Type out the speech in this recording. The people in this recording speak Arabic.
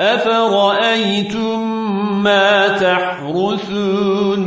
أفرأيتم ما تحرثون